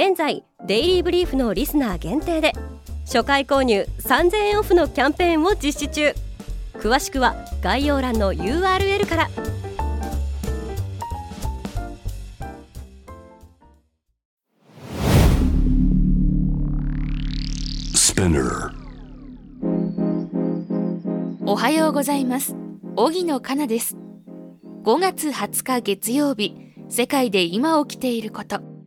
現在デイリーブリーフのリスナー限定で初回購入3000円オフのキャンペーンを実施中。詳しくは概要欄の URL から。おはようございます。荻野かなです。5月20日月曜日世界で今起きていること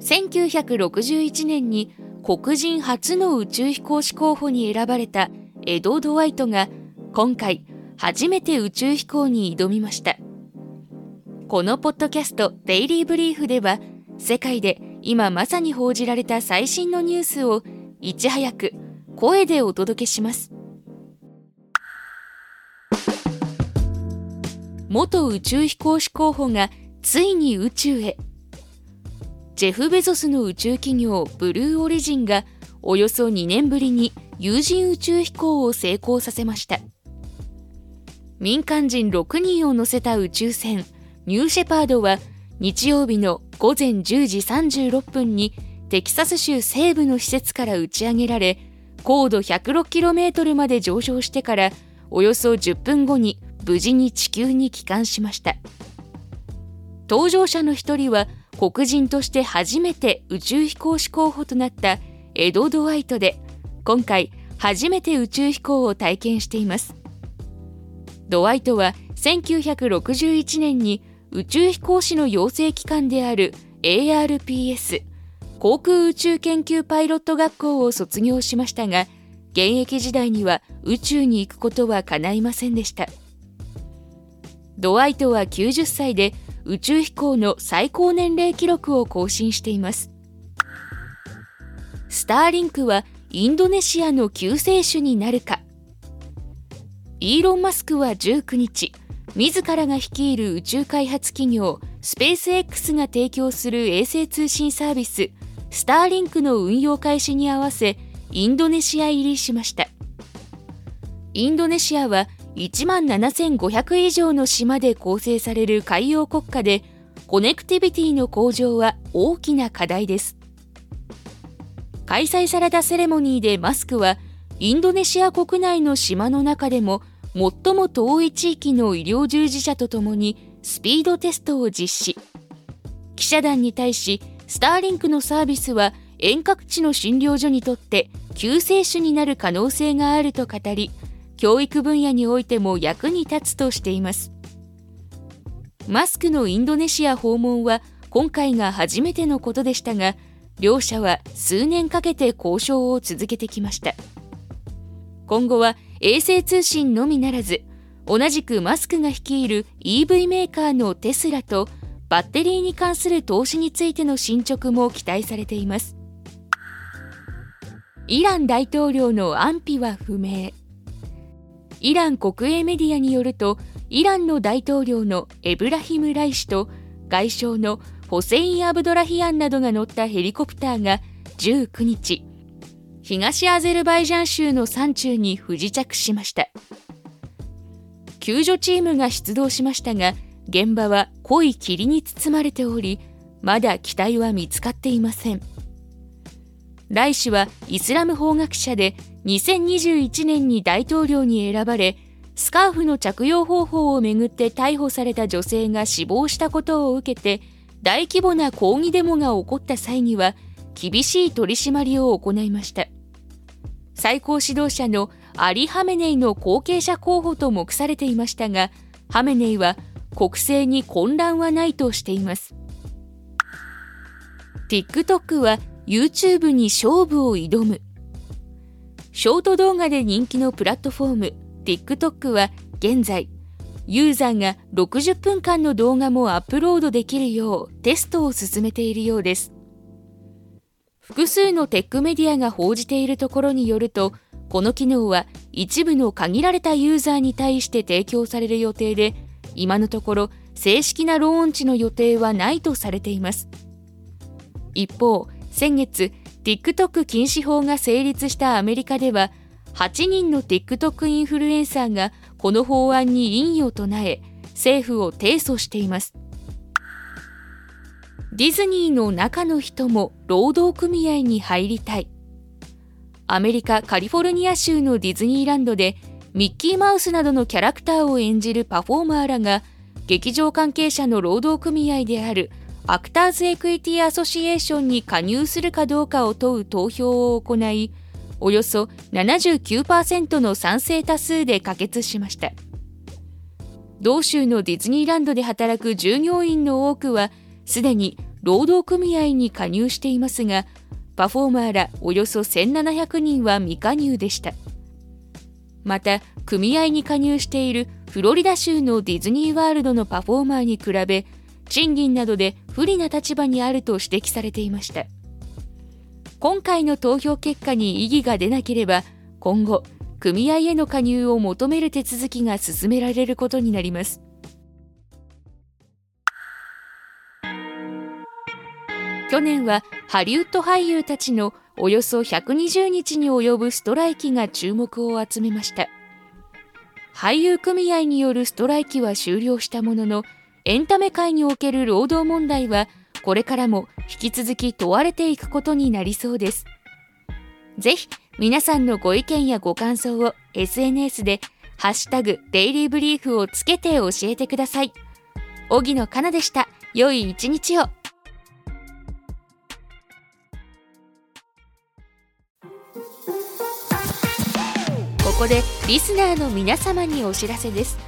1961年に黒人初の宇宙飛行士候補に選ばれたエド・ドワイトが今回初めて宇宙飛行に挑みました。このポッドキャスト「デイリー・ブリーフ」では世界で今まさに報じられた最新のニュースをいち早く声でお届けします。元宇宙飛行士候補がついに宇宙へ。ジェフ・ベゾスの宇宙企業ブルーオリジンがおよそ2年ぶりに有人宇宙飛行を成功させました。民間人6人を乗せた宇宙船ニューシェパードは日曜日の午前10時36分にテキサス州西部の施設から打ち上げられ高度 106km まで上昇してからおよそ10分後に無事に地球に帰還しました。搭乗者の一人は黒人として初めて宇宙飛行士候補となったエド・ドワイトで今回初めて宇宙飛行を体験しています。ドワイトは1961年に宇宙飛行士の養成機関である ARPS 航空宇宙研究パイロット学校を卒業しましたが現役時代には宇宙に行くことは叶いませんでした。ドワイトは90歳で宇宙飛行の最高年齢記録を更新しています。スターリンクはインドネシアの救世主になるか。イーロン・マスクは19日自らが率いる宇宙開発企業スペース X が提供する衛星通信サービススターリンクの運用開始に合わせインドネシア入りしました。インドネシアは1万7500以上の島で構成される海洋国家でコネクティビティの向上は大きな課題です。開催されたセレモニーでマスクはインドネシア国内の島の中でも最も遠い地域の医療従事者とともにスピードテストを実施。記者団に対しスターリンクのサービスは遠隔地の診療所にとって救世主になる可能性があると語り教育分野においても役に立つとしています。マスクのインドネシア訪問は今回が初めてのことでしたが両者は数年かけて交渉を続けてきました。今後は衛星通信のみならず同じくマスクが率いる EV メーカーのテスラとバッテリーに関する投資についての進捗も期待されています。イラン大統領の安否は不明。イラン国営メディアによるとイランの大統領のエブラヒム・ライ氏と外相のホセイン・アブドラヒアンなどが乗ったヘリコプターが19日東アゼルバイジャン州の山中に不時着しました。救助チームが出動しましたが現場は濃い霧に包まれておりまだ機体は見つかっていません。ライ氏はイスラム法学者で2021年に大統領に選ばれスカーフの着用方法をめぐって逮捕された女性が死亡したことを受けて大規模な抗議デモが起こった際には厳しい取り締まりを行いました。最高指導者のアリ・ハメネイの後継者候補と目されていましたがハメネイは国政に混乱はないとしています。TikTok は YouTube に勝負を挑む。ショート動画で人気のプラットフォーム TikTok は現在ユーザーが60分間の動画もアップロードできるようテストを進めているようです。複数のテックメディアが報じているところによるとこの機能は一部の限られたユーザーに対して提供される予定で今のところ正式なローンチの予定はないとされています。一方先月 TikTok 禁止法が成立したアメリカでは8人の TikTok インフルエンサーがこの法案に異議を唱え政府を提訴しています。ディズニーの中の人も労働組合に入りたい。アメリカ・カリフォルニア州のディズニーランドでミッキーマウスなどのキャラクターを演じるパフォーマーらが劇場関係者の労働組合であるアクターズ・エクイティ・アソシエーションに加入するかどうかを問う投票を行いおよそ79%の賛成多数で可決しました。同州のディズニーランドで働く従業員の多くはすでに労働組合に加入していますがパフォーマーらおよそ1700人は未加入でした。また組合に加入しているフロリダ州のディズニーワールドのパフォーマーに比べ賃金などで不利な立場にあると指摘されていました。今回の投票結果に異議が出なければ今後組合への加入を求める手続きが進められることになります。去年はハリウッド俳優たちのおよそ120日に及ぶストライキが注目を集めました。俳優組合によるストライキは終了したもののエンタメ界における労働問題はこれからも引き続き問われていくことになりそうです。ぜひ皆さんのご意見やご感想を SNS でハッシュタグデイリーブリーフをつけて教えてください。荻野かなでした。良い一日を。ここでリスナーの皆様にお知らせです。